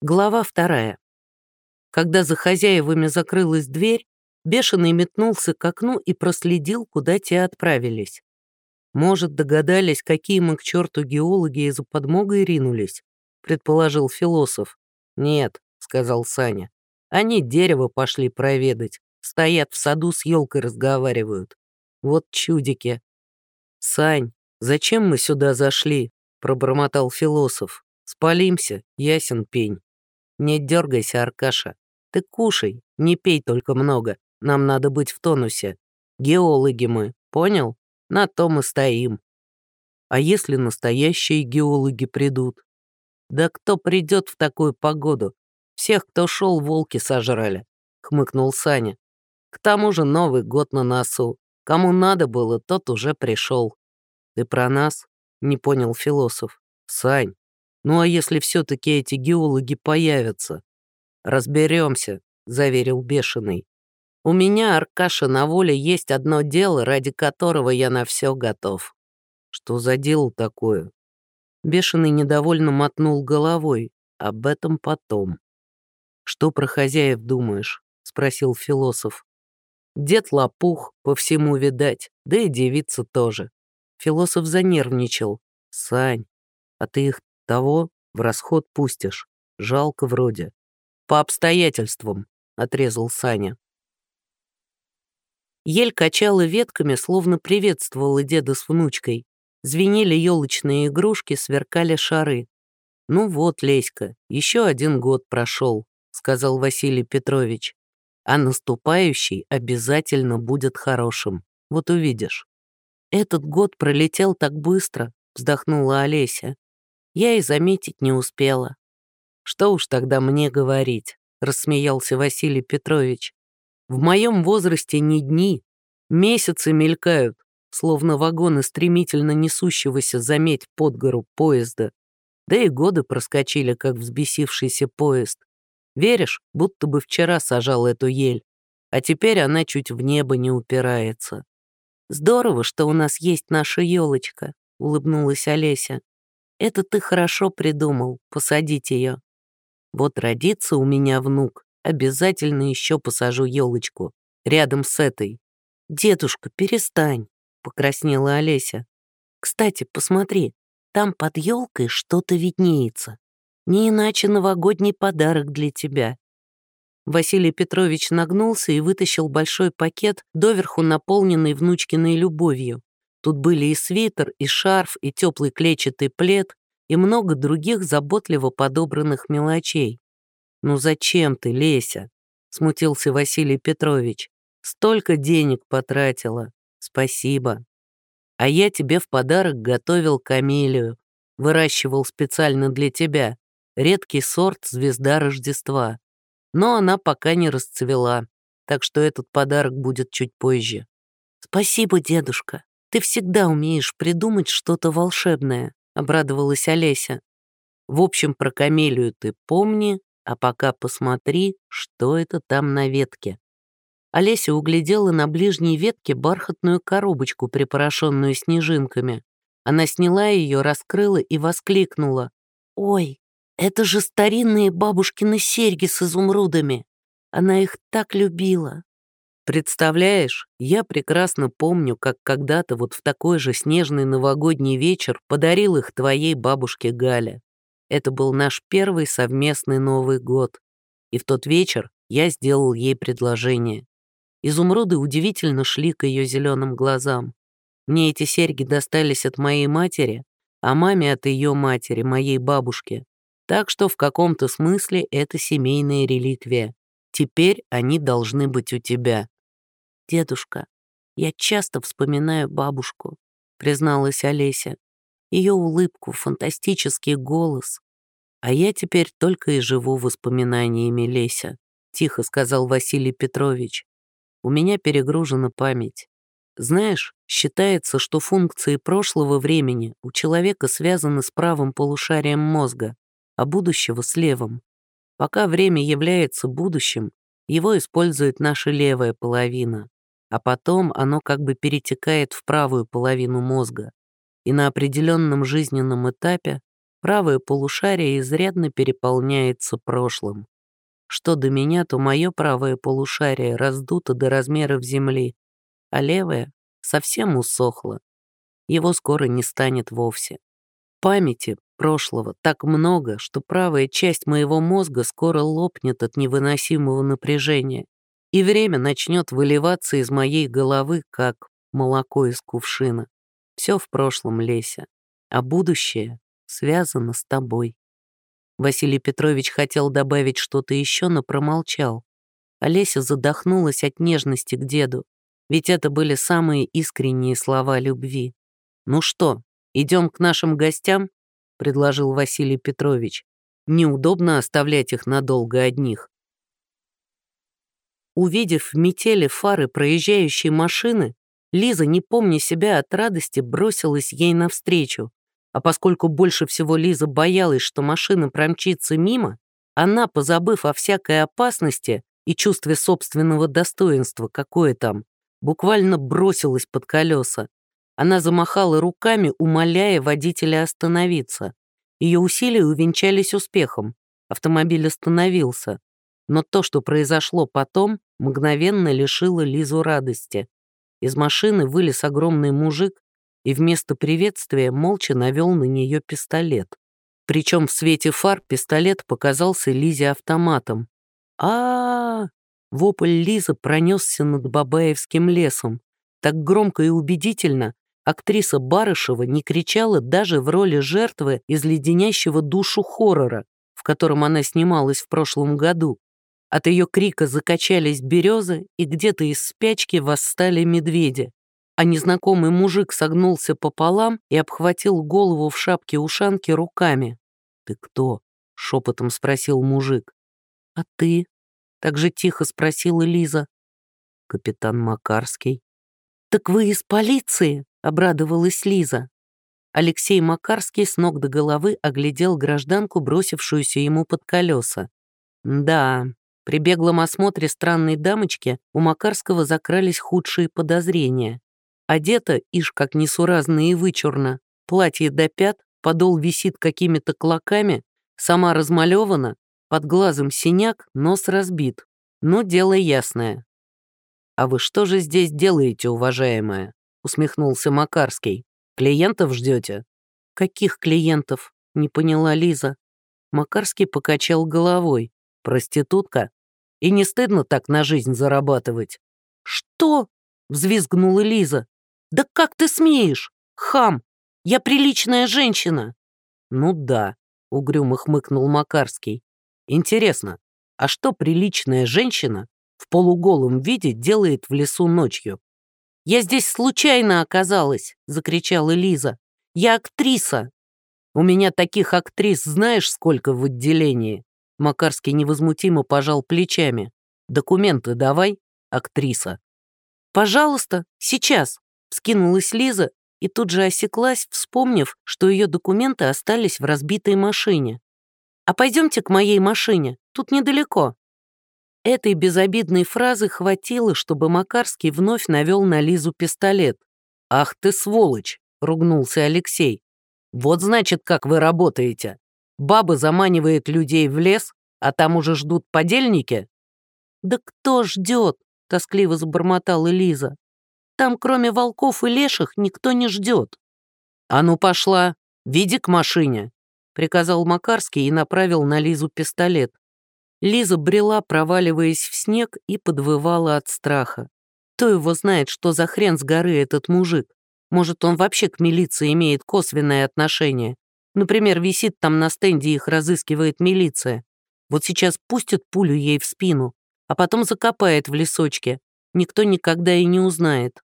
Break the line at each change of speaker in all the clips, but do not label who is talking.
Глава вторая. Когда за хозяевами закрылась дверь, бешеный метнулся к окну и проследил, куда те отправились. Может, догадались, какие мы к черту геологи из-за подмогой ринулись, предположил философ. Нет, сказал Саня. Они дерево пошли проведать. Стоят в саду с елкой разговаривают. Вот чудики. Сань, зачем мы сюда зашли? пробормотал философ. Спалимся, ясен пень. Не дергайся, Аркаша. Ты кушай, не пей только много. Нам надо быть в тонусе. Геологи мы, понял? На том и стоим. А если настоящие геологи придут? Да кто придет в такую погоду? Всех, кто шел, волки сожрали, хмыкнул Саня. К тому же Новый год на носу. Кому надо было, тот уже пришел. Ты про нас? Не понял философ. Сань, ну а если все-таки эти геологи появятся? Разберемся, заверил Бешеный. У меня, Аркаша, на воле есть одно дело, ради которого я на все готов. Что за дело такое? Бешеный недовольно мотнул головой. Об этом потом. Что про хозяев думаешь? Спросил философ. Дед лопух, по всему видать, да и девица тоже. Философ занервничал. Сань, а ты их того в расход пустишь. Жалко вроде. По обстоятельствам, отрезал Саня. Ель качала ветками, словно приветствовала деда с внучкой. Звенели елочные игрушки, сверкали шары. «Ну вот, Леська, еще один год прошел», — сказал Василий Петрович. «А наступающий обязательно будет хорошим. Вот увидишь». «Этот год пролетел так быстро», — вздохнула Олеся я и заметить не успела. «Что уж тогда мне говорить?» — рассмеялся Василий Петрович. «В моем возрасте не дни, месяцы мелькают, словно вагоны стремительно несущегося заметь под гору поезда. Да и годы проскочили, как взбесившийся поезд. Веришь, будто бы вчера сажал эту ель, а теперь она чуть в небо не упирается. «Здорово, что у нас есть наша елочка», — улыбнулась Олеся. Это ты хорошо придумал, посадить ее. Вот родится у меня внук, обязательно еще посажу елочку рядом с этой. Дедушка, перестань, покраснела Олеся. Кстати, посмотри, там под елкой что-то виднеется. Не иначе новогодний подарок для тебя. Василий Петрович нагнулся и вытащил большой пакет, доверху наполненный внучкиной любовью. Тут были и свитер, и шарф, и теплый клетчатый плед, и много других заботливо подобранных мелочей. «Ну зачем ты, Леся?» — смутился Василий Петрович. «Столько денег потратила. Спасибо. А я тебе в подарок готовил камелию. Выращивал специально для тебя. Редкий сорт «Звезда Рождества». Но она пока не расцвела, так что этот подарок будет чуть позже. «Спасибо, дедушка», ты всегда умеешь придумать что-то волшебное», — обрадовалась Олеся. «В общем, про камелию ты помни, а пока посмотри, что это там на ветке». Олеся углядела на ближней ветке бархатную коробочку, припорошенную снежинками. Она сняла ее, раскрыла и воскликнула. «Ой, это же старинные бабушкины серьги с изумрудами! Она их так любила!» Представляешь, я прекрасно помню, как когда-то вот в такой же снежный новогодний вечер подарил их твоей бабушке Гале. Это был наш первый совместный Новый год. И в тот вечер я сделал ей предложение. Изумруды удивительно шли к ее зеленым глазам. Мне эти серьги достались от моей матери, а маме от ее матери, моей бабушки. Так что в каком-то смысле это семейная реликвия. Теперь они должны быть у тебя. «Дедушка, я часто вспоминаю бабушку», — призналась Олеся. Ее улыбку, фантастический голос. «А я теперь только и живу воспоминаниями Леся», — тихо сказал Василий Петрович. «У меня перегружена память. Знаешь, считается, что функции прошлого времени у человека связаны с правым полушарием мозга, а будущего — с левым. Пока время является будущим, его использует наша левая половина а потом оно как бы перетекает в правую половину мозга, и на определенном жизненном этапе правое полушарие изрядно переполняется прошлым. Что до меня, то мое правое полушарие раздуто до размеров Земли, а левое совсем усохло. Его скоро не станет вовсе. Памяти прошлого так много, что правая часть моего мозга скоро лопнет от невыносимого напряжения, и время начнет выливаться из моей головы, как молоко из кувшина. Все в прошлом, Леся, а будущее связано с тобой. Василий Петрович хотел добавить что-то еще, но промолчал. Олеся задохнулась от нежности к деду, ведь это были самые искренние слова любви. «Ну что, идем к нашим гостям?» — предложил Василий Петрович. «Неудобно оставлять их надолго одних». Увидев в метели фары проезжающей машины, Лиза, не помня себя от радости, бросилась ей навстречу. А поскольку больше всего Лиза боялась, что машина промчится мимо, она, позабыв о всякой опасности и чувстве собственного достоинства, какое там, буквально бросилась под колеса. Она замахала руками, умоляя водителя остановиться. Ее усилия увенчались успехом. Автомобиль остановился. Но то, что произошло потом, мгновенно лишило Лизу радости. Из машины вылез огромный мужик и вместо приветствия молча навел на нее пистолет. Причем в свете фар пистолет показался Лизе автоматом. а, -а, -а Вопль Лизы пронесся над Бабаевским лесом. Так громко и убедительно актриса Барышева не кричала даже в роли жертвы из леденящего душу хоррора, в котором она снималась в прошлом году. От ее крика закачались березы, и где-то из спячки восстали медведи. А незнакомый мужик согнулся пополам и обхватил голову в шапке-ушанке руками. «Ты кто?» — шепотом спросил мужик. «А ты?» — так же тихо спросила Лиза. «Капитан Макарский». «Так вы из полиции?» — обрадовалась Лиза. Алексей Макарский с ног до головы оглядел гражданку, бросившуюся ему под колеса. «Да, при беглом осмотре странной дамочки у Макарского закрались худшие подозрения. Одета, ишь, как несуразно и вычурно, платье до пят, подол висит какими-то клоками, сама размалевана, под глазом синяк, нос разбит. Но дело ясное. «А вы что же здесь делаете, уважаемая?» — усмехнулся Макарский. «Клиентов ждете?» «Каких клиентов?» — не поняла Лиза. Макарский покачал головой. «Проститутка?» И не стыдно так на жизнь зарабатывать?» «Что?» — взвизгнула Лиза. «Да как ты смеешь? Хам! Я приличная женщина!» «Ну да», — угрюмо хмыкнул Макарский. «Интересно, а что приличная женщина в полуголом виде делает в лесу ночью?» «Я здесь случайно оказалась!» — закричала Лиза. «Я актриса!» «У меня таких актрис знаешь сколько в отделении?» Макарский невозмутимо пожал плечами. «Документы давай, актриса». «Пожалуйста, сейчас», — вскинулась Лиза и тут же осеклась, вспомнив, что ее документы остались в разбитой машине. «А пойдемте к моей машине, тут недалеко». Этой безобидной фразы хватило, чтобы Макарский вновь навел на Лизу пистолет. «Ах ты сволочь!» — ругнулся Алексей. «Вот значит, как вы работаете. Баба заманивает людей в лес, а там уже ждут подельники?» «Да кто ждет?» — тоскливо забормотала Лиза. «Там, кроме волков и леших, никто не ждет». «А ну пошла, веди к машине», — приказал Макарский и направил на Лизу пистолет. Лиза брела, проваливаясь в снег, и подвывала от страха. Кто его знает, что за хрен с горы этот мужик? Может, он вообще к милиции имеет косвенное отношение? Например, висит там на стенде, их разыскивает милиция. Вот сейчас пустят пулю ей в спину, а потом закопает в лесочке. Никто никогда и не узнает.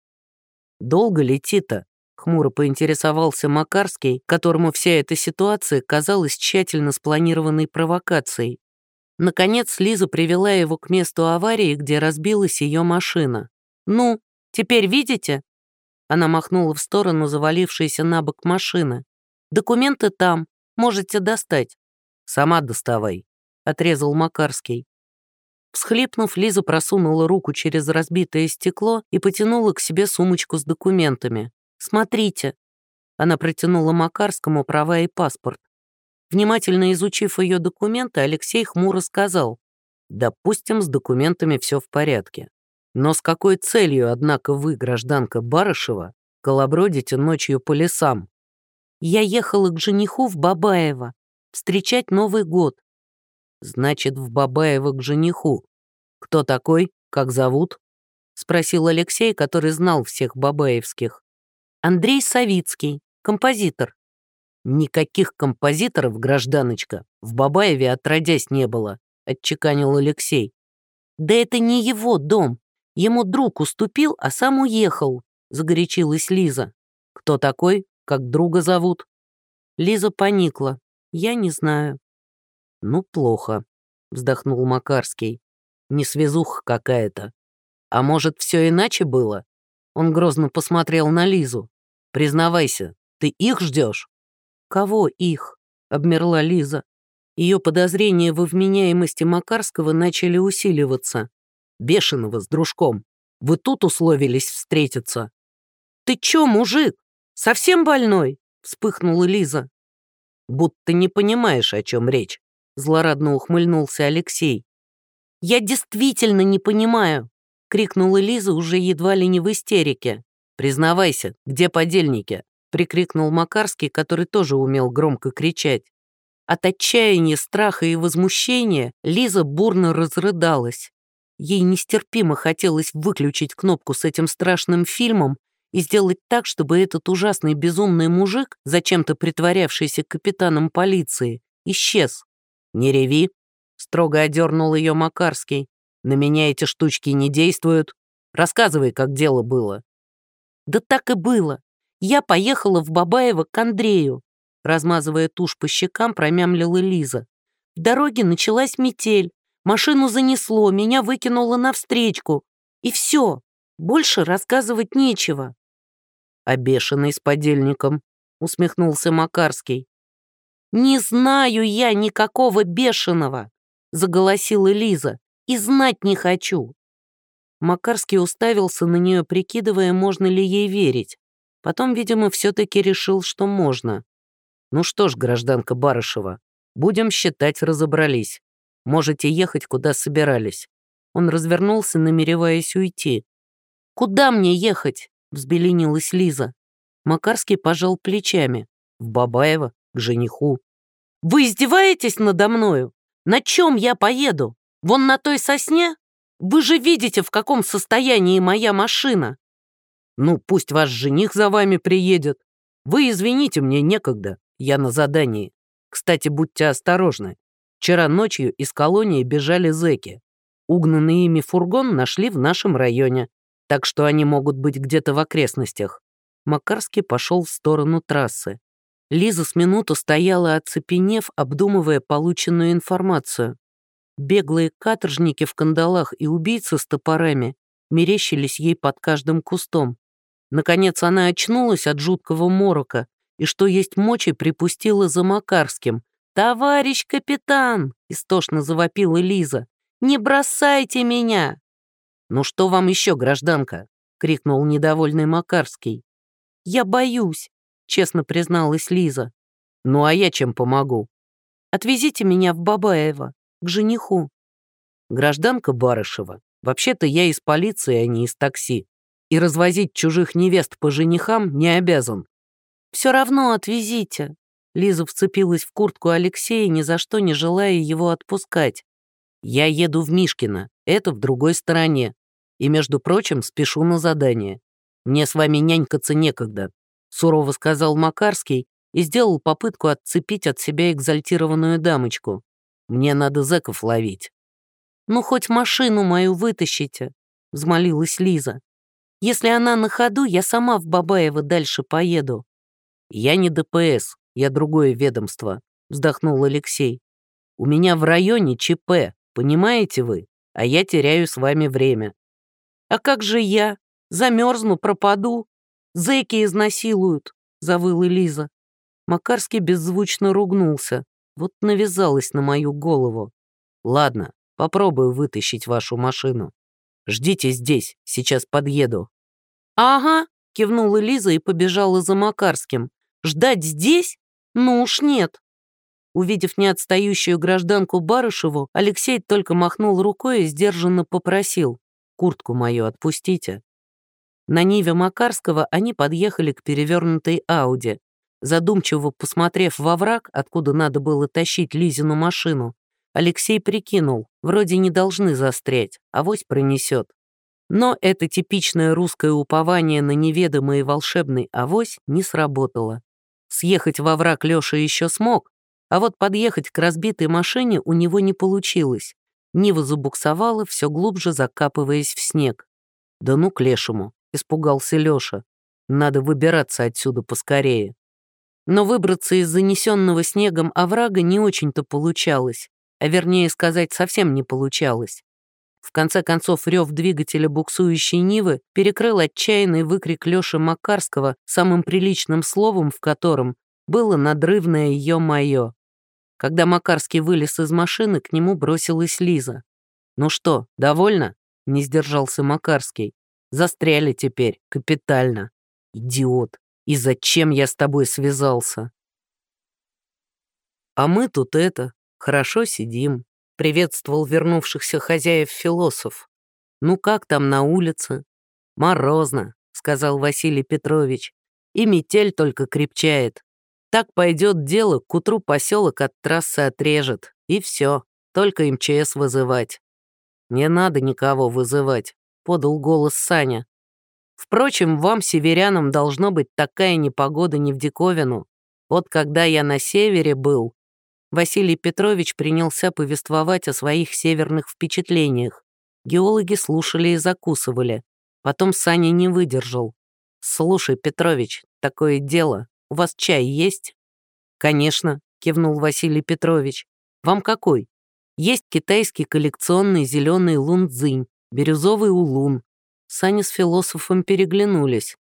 «Долго летит-то?» — хмуро поинтересовался Макарский, которому вся эта ситуация казалась тщательно спланированной провокацией. Наконец Лиза привела его к месту аварии, где разбилась ее машина. «Ну, теперь видите?» Она махнула в сторону завалившейся на бок машины. Документы там, можете достать». «Сама доставай», — отрезал Макарский. Всхлипнув, Лиза просунула руку через разбитое стекло и потянула к себе сумочку с документами. «Смотрите». Она протянула Макарскому права и паспорт. Внимательно изучив ее документы, Алексей хмуро сказал, «Допустим, с документами все в порядке. Но с какой целью, однако, вы, гражданка Барышева, колобродите ночью по лесам?» «Я ехала к жениху в Бабаево, встречать Новый год». «Значит, в Бабаево к жениху. Кто такой? Как зовут?» — спросил Алексей, который знал всех бабаевских. «Андрей Савицкий, композитор». «Никаких композиторов, гражданочка, в Бабаеве отродясь не было», — отчеканил Алексей. «Да это не его дом. Ему друг уступил, а сам уехал», — загорячилась Лиза. «Кто такой? Как друга зовут?» Лиза поникла. «Я не знаю». «Ну, плохо», — вздохнул Макарский. «Не связуха какая-то. А может, все иначе было?» Он грозно посмотрел на Лизу. «Признавайся, ты их ждешь?» «Кого их?» — обмерла Лиза. Ее подозрения во вменяемости Макарского начали усиливаться. «Бешеного с дружком. Вы тут условились встретиться». «Ты чё, мужик? Совсем больной?» — вспыхнула Лиза. «Будто не понимаешь, о чем речь», — злорадно ухмыльнулся Алексей. «Я действительно не понимаю», — крикнула Лиза уже едва ли не в истерике. «Признавайся, где подельники?» прикрикнул Макарский, который тоже умел громко кричать. От отчаяния, страха и возмущения Лиза бурно разрыдалась. Ей нестерпимо хотелось выключить кнопку с этим страшным фильмом и сделать так, чтобы этот ужасный безумный мужик, зачем-то притворявшийся капитаном полиции, исчез. «Не реви», — строго одернул ее Макарский. «На меня эти штучки не действуют. Рассказывай, как дело было». «Да так и было. Я поехала в Бабаево к Андрею. Размазывая тушь по щекам, промямлила Лиза. В дороге началась метель. Машину занесло, меня выкинуло навстречку. И все. Больше рассказывать нечего. А бешеный с подельником, усмехнулся Макарский. «Не знаю я никакого бешеного», — заголосила Лиза, — «и знать не хочу». Макарский уставился на нее, прикидывая, можно ли ей верить. Потом, видимо, все-таки решил, что можно. Ну что ж, гражданка Барышева, будем считать, разобрались. Можете ехать, куда собирались. Он развернулся, намереваясь уйти. «Куда мне ехать?» — взбеленилась Лиза. Макарский пожал плечами. «В Бабаево, к жениху». «Вы издеваетесь надо мною? На чем я поеду? Вон на той сосне? Вы же видите, в каком состоянии моя машина. Ну, пусть ваш жених за вами приедет. Вы извините, мне некогда, я на задании. Кстати, будьте осторожны. Вчера ночью из колонии бежали зэки. Угнанный ими фургон нашли в нашем районе, так что они могут быть где-то в окрестностях. Макарский пошел в сторону трассы. Лиза с минуту стояла, оцепенев, обдумывая полученную информацию. Беглые каторжники в кандалах и убийцы с топорами мерещились ей под каждым кустом. Наконец она очнулась от жуткого морока и, что есть мочи, припустила за Макарским. «Товарищ капитан!» — истошно завопила Лиза. «Не бросайте меня!» «Ну что вам еще, гражданка?» — крикнул недовольный Макарский. «Я боюсь», — честно призналась Лиза. «Ну а я чем помогу?» «Отвезите меня в Бабаево, к жениху». «Гражданка Барышева, вообще-то я из полиции, а не из такси и развозить чужих невест по женихам не обязан. Все равно отвезите. Лиза вцепилась в куртку Алексея, ни за что не желая его отпускать. Я еду в Мишкино, это в другой стороне. И, между прочим, спешу на задание. Мне с вами нянькаться некогда, сурово сказал Макарский и сделал попытку отцепить от себя экзальтированную дамочку. Мне надо зэков ловить. «Ну, хоть машину мою вытащите», — взмолилась Лиза. Если она на ходу, я сама в Бабаево дальше поеду». «Я не ДПС, я другое ведомство», — вздохнул Алексей. «У меня в районе ЧП, понимаете вы? А я теряю с вами время». «А как же я? Замерзну, пропаду. Зэки изнасилуют», — завыла Лиза. Макарский беззвучно ругнулся. Вот навязалась на мою голову. «Ладно, попробую вытащить вашу машину. Ждите здесь, сейчас подъеду». «Ага», — кивнула Лиза и побежала за Макарским. «Ждать здесь? Ну уж нет». Увидев неотстающую гражданку Барышеву, Алексей только махнул рукой и сдержанно попросил «Куртку мою отпустите». На Ниве Макарского они подъехали к перевернутой Ауди. Задумчиво посмотрев во враг, откуда надо было тащить Лизину машину, Алексей прикинул, вроде не должны застрять, авось пронесет. Но это типичное русское упование на неведомый волшебный авось не сработало. Съехать во враг Лёша еще смог, а вот подъехать к разбитой машине у него не получилось. Нива забуксовала, все глубже закапываясь в снег. «Да ну к лешему!» — испугался Лёша. «Надо выбираться отсюда поскорее». Но выбраться из занесенного снегом оврага не очень-то получалось, а вернее сказать, совсем не получалось. В конце концов, рев двигателя буксующей Нивы перекрыл отчаянный выкрик Лёши Макарского, самым приличным словом в котором было надрывное «ё-моё». Когда Макарский вылез из машины, к нему бросилась Лиза. «Ну что, довольно?» — не сдержался Макарский. «Застряли теперь, капитально. Идиот. И зачем я с тобой связался?» «А мы тут это, хорошо сидим», — приветствовал вернувшихся хозяев философ. «Ну как там на улице?» «Морозно», — сказал Василий Петрович. «И метель только крепчает. Так пойдет дело, к утру поселок от трассы отрежет. И все, только МЧС вызывать». «Не надо никого вызывать», — подал голос Саня. Впрочем, вам, северянам, должно быть такая непогода не в диковину. Вот когда я на севере был, Василий Петрович принялся повествовать о своих северных впечатлениях. Геологи слушали и закусывали. Потом Саня не выдержал. «Слушай, Петрович, такое дело. У вас чай есть?» «Конечно», — кивнул Василий Петрович. «Вам какой?» «Есть китайский коллекционный зеленый лунцзинь, бирюзовый улун, Саня с философом переглянулись.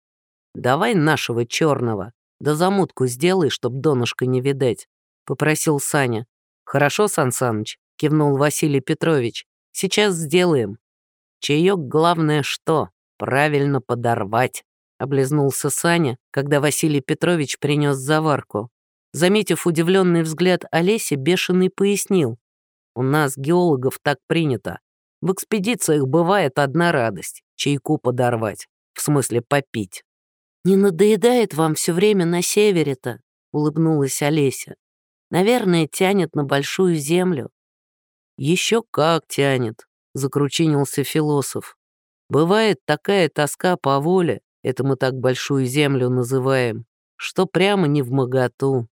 «Давай нашего черного, да замутку сделай, чтоб донышко не видать», — попросил Саня. «Хорошо, Сан Саныч», — кивнул Василий Петрович. «Сейчас сделаем». «Чаек главное что? Правильно подорвать», — облизнулся Саня, когда Василий Петрович принес заварку. Заметив удивленный взгляд Олеси, бешеный пояснил. «У нас, геологов, так принято. В экспедициях бывает одна радость чайку подорвать, в смысле попить. «Не надоедает вам все время на севере-то?» — улыбнулась Олеся. «Наверное, тянет на большую землю». «Еще как тянет», — закручинился философ. «Бывает такая тоска по воле, это мы так большую землю называем, что прямо не в моготу».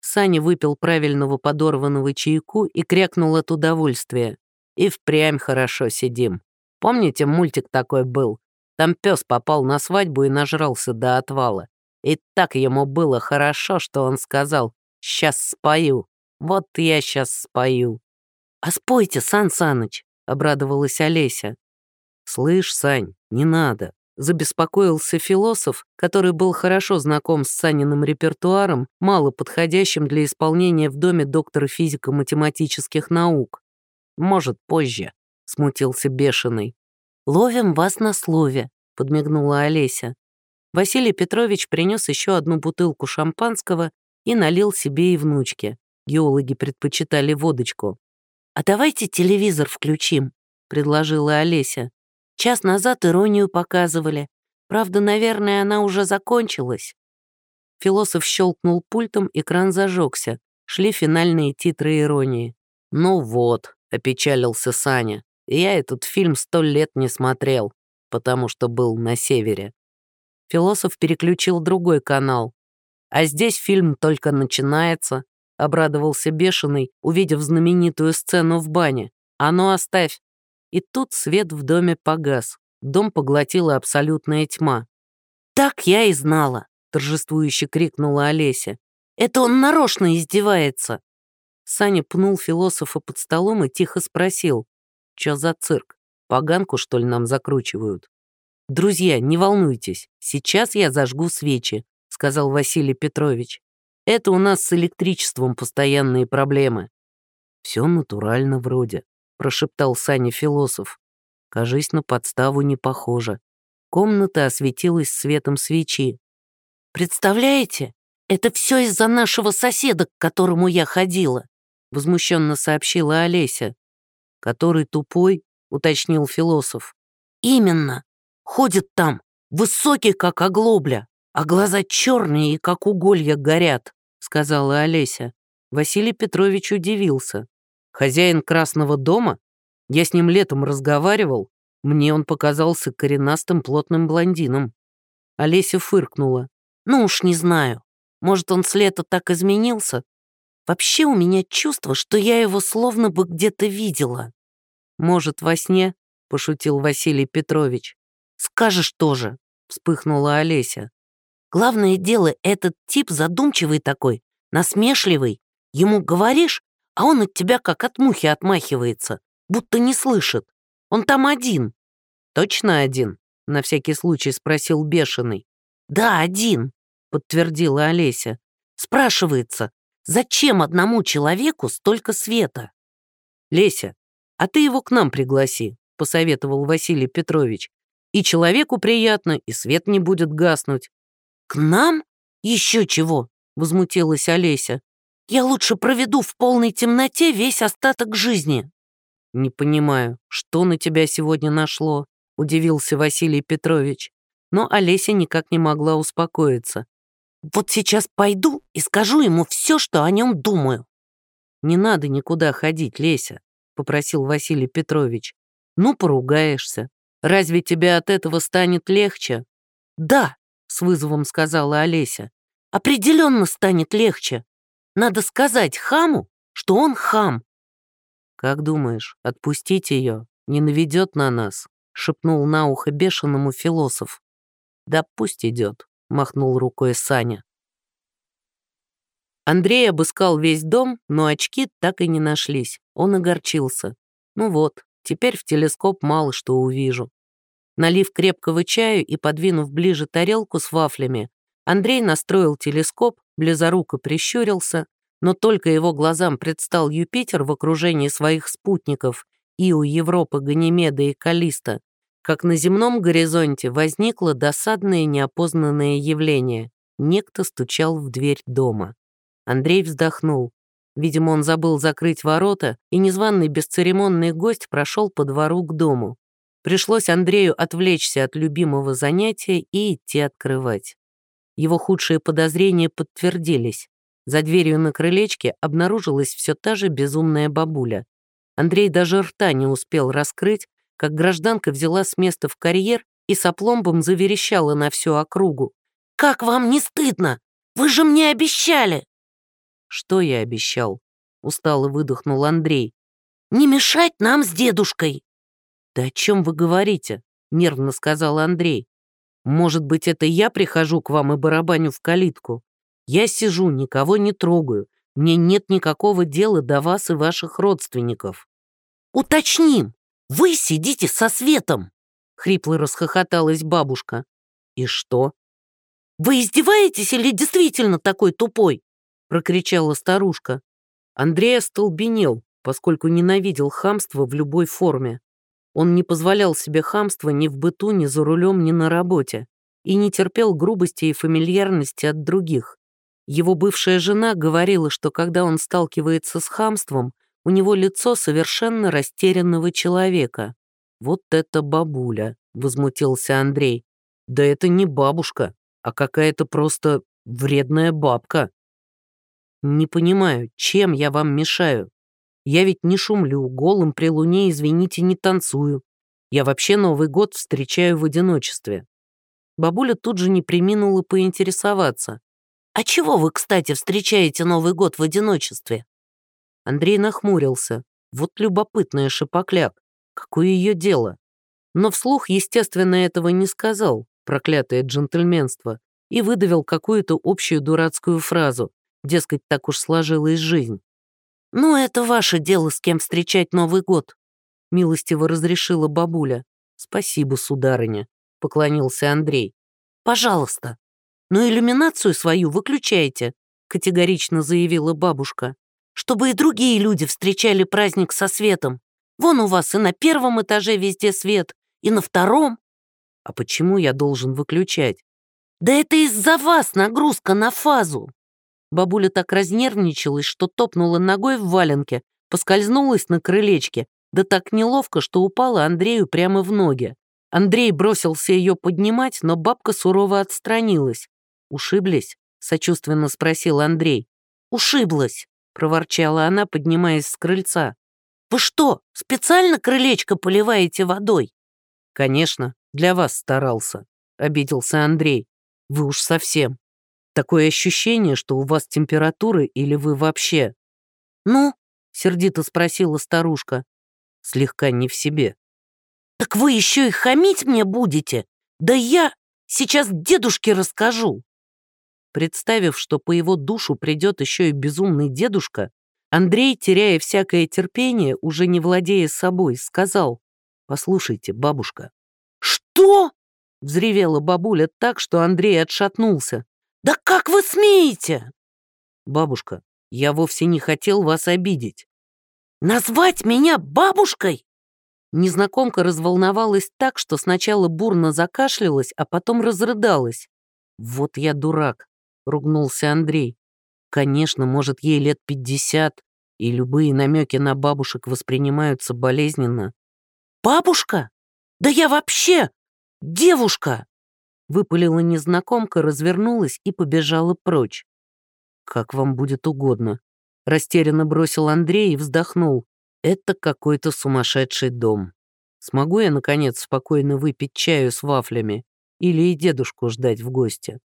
Саня выпил правильного подорванного чайку и крякнул от удовольствия. «И впрямь хорошо сидим. Помните, мультик такой был? Там пес попал на свадьбу и нажрался до отвала. И так ему было хорошо, что он сказал «Сейчас спою». Вот я сейчас спою. «А спойте, Сан Саныч», — обрадовалась Олеся. «Слышь, Сань, не надо», — забеспокоился философ, который был хорошо знаком с Саниным репертуаром, мало подходящим для исполнения в доме доктора физико-математических наук. «Может, позже», — смутился бешеный. «Ловим вас на слове», — подмигнула Олеся. Василий Петрович принес еще одну бутылку шампанского и налил себе и внучке. Геологи предпочитали водочку. «А давайте телевизор включим», — предложила Олеся. «Час назад иронию показывали. Правда, наверное, она уже закончилась». Философ щелкнул пультом, экран зажегся. Шли финальные титры иронии. «Ну вот», — опечалился Саня. Я этот фильм сто лет не смотрел, потому что был на севере. Философ переключил другой канал. А здесь фильм только начинается, обрадовался бешеный, увидев знаменитую сцену в бане. А ну оставь. И тут свет в доме погас. Дом поглотила абсолютная тьма. «Так я и знала!» — торжествующе крикнула Олеся. «Это он нарочно издевается!» Саня пнул философа под столом и тихо спросил. Чё за цирк? Поганку, что ли, нам закручивают? «Друзья, не волнуйтесь, сейчас я зажгу свечи», — сказал Василий Петрович. «Это у нас с электричеством постоянные проблемы». «Все натурально вроде», — прошептал Саня философ. «Кажись, на подставу не похоже». Комната осветилась светом свечи. «Представляете, «Это все из-за нашего соседа, к которому я ходила», — возмущенно сообщила Олеся. «Который тупой?» — уточнил философ. «Именно. Ходит там, высокий, как оглобля, а глаза черные и как уголья горят», — сказала Олеся. Василий Петрович удивился. «Хозяин Красного дома? Я с ним летом разговаривал. Мне он показался коренастым плотным блондином». Олеся фыркнула. «Ну уж не знаю. Может, он с лета так изменился? Вообще у меня чувство, что я его словно бы где-то видела. Может, во сне, — пошутил Василий Петрович. Скажешь тоже, — вспыхнула Олеся. Главное дело, этот тип задумчивый такой, насмешливый. Ему говоришь, а он от тебя как от мухи отмахивается, будто не слышит. Он там один. Точно один? На всякий случай спросил Бешеный. Да, один подтвердила Олеся. Спрашивается, зачем одному человеку столько света? Леся, а ты его к нам пригласи, посоветовал Василий Петрович. И человеку приятно, и свет не будет гаснуть. К нам? Еще чего? Возмутилась Олеся. Я лучше проведу в полной темноте весь остаток жизни. Не понимаю, что на тебя сегодня нашло, удивился Василий Петрович. Но Олеся никак не могла успокоиться. Вот сейчас пойду и скажу ему все, что о нем думаю». «Не надо никуда ходить, Леся», — попросил Василий Петрович. «Ну, поругаешься. Разве тебе от этого станет легче?» «Да», — с вызовом сказала Олеся. «Определенно станет легче. Надо сказать хаму, что он хам». «Как думаешь, отпустить ее не наведет на нас?» — шепнул на ухо бешеному философ. «Да пусть идет махнул рукой Саня. Андрей обыскал весь дом, но очки так и не нашлись. Он огорчился. Ну вот, теперь в телескоп мало что увижу. Налив крепкого чаю и подвинув ближе тарелку с вафлями, Андрей настроил телескоп, близоруко прищурился, но только его глазам предстал Юпитер в окружении своих спутников Ио, Европы, Ганимеда и Калиста, как на земном горизонте возникло досадное неопознанное явление. Некто стучал в дверь дома. Андрей вздохнул. Видимо, он забыл закрыть ворота, и незваный бесцеремонный гость прошел по двору к дому. Пришлось Андрею отвлечься от любимого занятия и идти открывать. Его худшие подозрения подтвердились. За дверью на крылечке обнаружилась все та же безумная бабуля. Андрей даже рта не успел раскрыть, как гражданка взяла с места в карьер и с опломбом заверещала на всю округу. «Как вам не стыдно? Вы же мне обещали!» «Что я обещал?» — устало выдохнул Андрей. «Не мешать нам с дедушкой!» «Да о чем вы говорите?» — нервно сказал Андрей. «Может быть, это я прихожу к вам и барабаню в калитку? Я сижу, никого не трогаю. Мне нет никакого дела до вас и ваших родственников». «Уточним, вы сидите со светом!» — хрипло расхохоталась бабушка. «И что?» «Вы издеваетесь или действительно такой тупой?» — прокричала старушка. Андрей остолбенел, поскольку ненавидел хамство в любой форме. Он не позволял себе хамства ни в быту, ни за рулем, ни на работе, и не терпел грубости и фамильярности от других. Его бывшая жена говорила, что когда он сталкивается с хамством, у него лицо совершенно растерянного человека. «Вот это бабуля!» — возмутился Андрей. «Да это не бабушка, а какая-то просто вредная бабка». «Не понимаю, чем я вам мешаю? Я ведь не шумлю, голым при луне, извините, не танцую. Я вообще Новый год встречаю в одиночестве». Бабуля тут же не приминула поинтересоваться. «А чего вы, кстати, встречаете Новый год в одиночестве?» Андрей нахмурился. Вот любопытная шипокляк. Какое ее дело? Но вслух, естественно, этого не сказал, проклятое джентльменство, и выдавил какую-то общую дурацкую фразу. Дескать, так уж сложилась жизнь. «Ну, это ваше дело, с кем встречать Новый год», — милостиво разрешила бабуля. «Спасибо, сударыня», — поклонился Андрей. «Пожалуйста. Но иллюминацию свою выключайте», — категорично заявила бабушка чтобы и другие люди встречали праздник со светом. Вон у вас и на первом этаже везде свет, и на втором. А почему я должен выключать? Да это из-за вас нагрузка на фазу. Бабуля так разнервничалась, что топнула ногой в валенке, поскользнулась на крылечке, да так неловко, что упала Андрею прямо в ноги. Андрей бросился ее поднимать, но бабка сурово отстранилась. «Ушиблись?» — сочувственно спросил Андрей. «Ушиблась», — проворчала она, поднимаясь с крыльца. «Вы что, специально крылечко поливаете водой?» «Конечно, для вас старался», — обиделся Андрей. «Вы уж совсем. Такое ощущение, что у вас температура или вы вообще...» «Ну?» — сердито спросила старушка. Слегка не в себе. «Так вы еще и хамить мне будете? Да я сейчас дедушке расскажу!» Представив, что по его душу придет еще и безумный дедушка, Андрей, теряя всякое терпение, уже не владея собой, сказал, «Послушайте, бабушка». «Что?» — взревела бабуля так, что Андрей отшатнулся. «Да как вы смеете?» «Бабушка, я вовсе не хотел вас обидеть». «Назвать меня бабушкой?» Незнакомка разволновалась так, что сначала бурно закашлялась, а потом разрыдалась. «Вот я дурак», — ругнулся Андрей. Конечно, может, ей лет пятьдесят, и любые намеки на бабушек воспринимаются болезненно. «Бабушка? Да я вообще девушка!» Выпалила незнакомка, развернулась и побежала прочь. «Как вам будет угодно», — растерянно бросил Андрей и вздохнул. «Это какой-то сумасшедший дом. Смогу я, наконец, спокойно выпить чаю с вафлями или и дедушку ждать в гости?»